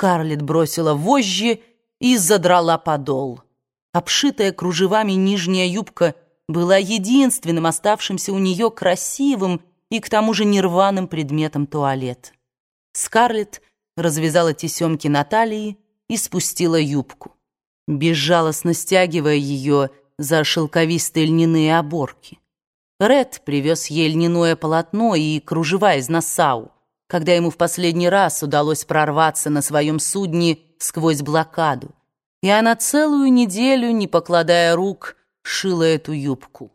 Скарлетт бросила вожжи и задрала подол. Обшитая кружевами нижняя юбка была единственным оставшимся у нее красивым и к тому же нерваным предметом туалет. Скарлетт развязала тесемки на талии и спустила юбку, безжалостно стягивая ее за шелковистые льняные оборки. Ред привез ей льняное полотно и кружева из Нассау, когда ему в последний раз удалось прорваться на своем судне сквозь блокаду, и она целую неделю, не покладая рук, шила эту юбку.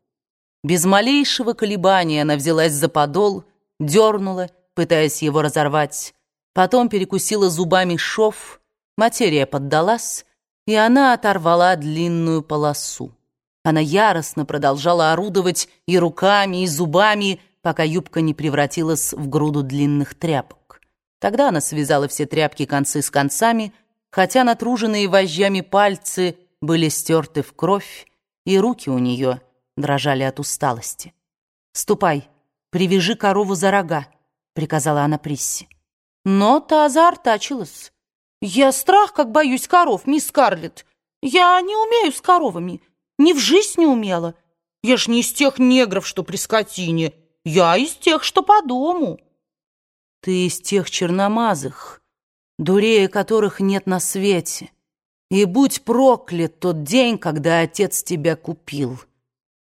Без малейшего колебания она взялась за подол, дернула, пытаясь его разорвать, потом перекусила зубами шов, материя поддалась, и она оторвала длинную полосу. Она яростно продолжала орудовать и руками, и зубами, пока юбка не превратилась в груду длинных тряпок. Тогда она связала все тряпки концы с концами, хотя натруженные вожжами пальцы были стерты в кровь, и руки у нее дрожали от усталости. «Ступай, привяжи корову за рога», — приказала она Присси. Но та заортачилась. «Я страх, как боюсь коров, мисс Скарлетт. Я не умею с коровами, ни в жизнь не умела. Я ж не из тех негров, что при скотине». Я из тех, что по дому. Ты из тех черномазых, дурее которых нет на свете. И будь проклят тот день, когда отец тебя купил.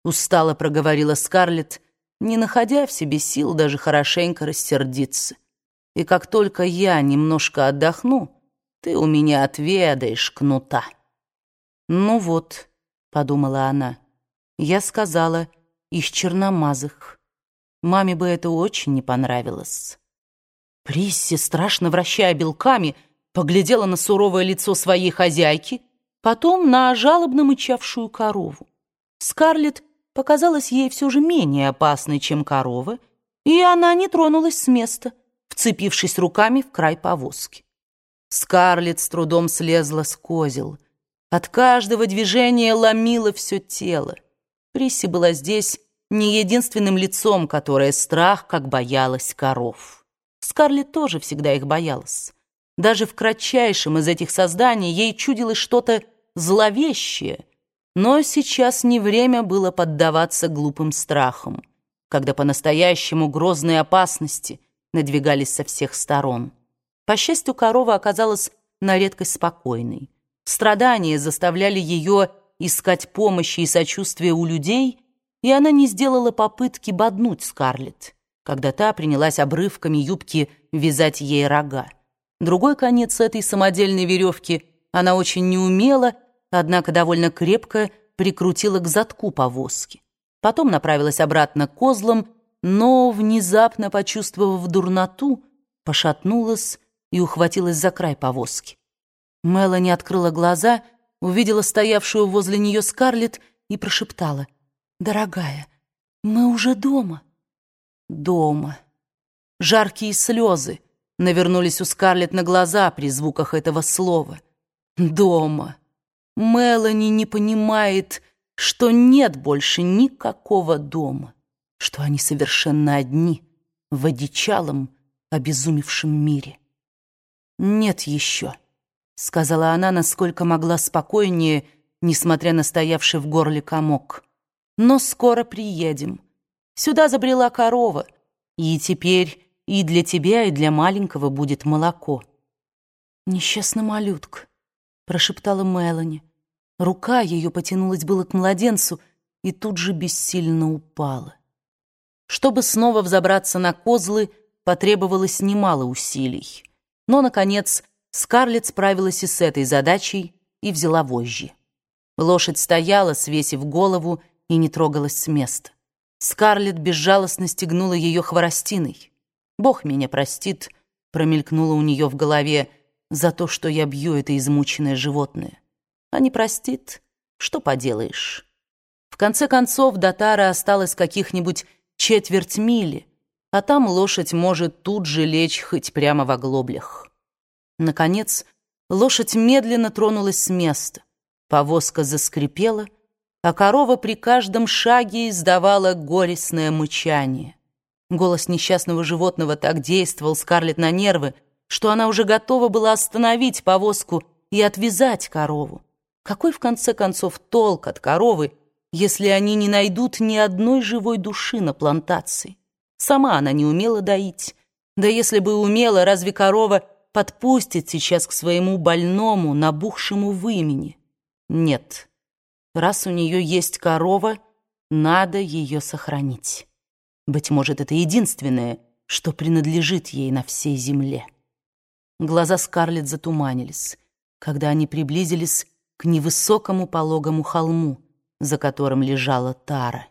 Устало проговорила Скарлетт, не находя в себе сил даже хорошенько рассердиться. И как только я немножко отдохну, ты у меня отведаешь кнута. Ну вот, подумала она, я сказала, из черномазых. Маме бы это очень не понравилось. Присси, страшно вращая белками, поглядела на суровое лицо своей хозяйки, потом на жалобно мычавшую корову. Скарлетт показалась ей все же менее опасной, чем корова, и она не тронулась с места, вцепившись руками в край повозки. Скарлетт с трудом слезла с козел. От каждого движения ломило все тело. Присси была здесь не единственным лицом, которое страх, как боялась коров. Скарлетт тоже всегда их боялась. Даже в кратчайшем из этих созданий ей чудилось что-то зловещее, но сейчас не время было поддаваться глупым страхам, когда по-настоящему грозные опасности надвигались со всех сторон. По счастью, корова оказалась на редкость спокойной. Страдания заставляли ее искать помощи и сочувствия у людей, и она не сделала попытки боднуть Скарлетт, когда та принялась обрывками юбки вязать ей рога. Другой конец этой самодельной веревки она очень неумело, однако довольно крепко прикрутила к задку повозки. Потом направилась обратно к козлам, но, внезапно почувствовав дурноту, пошатнулась и ухватилась за край повозки. Мелани открыла глаза, увидела стоявшую возле нее Скарлетт и прошептала — «Дорогая, мы уже дома». «Дома». Жаркие слезы навернулись у Скарлетт на глаза при звуках этого слова. «Дома». Мелани не понимает, что нет больше никакого дома, что они совершенно одни в одичалом, обезумевшем мире. «Нет еще», — сказала она, насколько могла спокойнее, несмотря на стоявший в горле комок но скоро приедем. Сюда забрела корова, и теперь и для тебя, и для маленького будет молоко». «Несчастный малютка», — прошептала Мелани. Рука ее потянулась было к младенцу и тут же бессильно упала. Чтобы снова взобраться на козлы, потребовалось немало усилий. Но, наконец, Скарлетт справилась и с этой задачей и взяла вожжи. Лошадь стояла, свесив голову, и не трогалась с места. Скарлетт безжалостно стегнула ее хворостиной. «Бог меня простит», — промелькнуло у нее в голове, «за то, что я бью это измученное животное. А не простит, что поделаешь». В конце концов, до Тары осталось каких-нибудь четверть мили, а там лошадь может тут же лечь хоть прямо в оглоблях. Наконец, лошадь медленно тронулась с места. Повозка заскрипела — а корова при каждом шаге издавала горестное мычание. Голос несчастного животного так действовал Скарлетт на нервы, что она уже готова была остановить повозку и отвязать корову. Какой, в конце концов, толк от коровы, если они не найдут ни одной живой души на плантации? Сама она не умела доить. Да если бы умела, разве корова подпустит сейчас к своему больному, набухшему вымени? Нет. Раз у нее есть корова, надо ее сохранить. Быть может, это единственное, что принадлежит ей на всей земле. Глаза Скарлетт затуманились, когда они приблизились к невысокому пологому холму, за которым лежала Тара.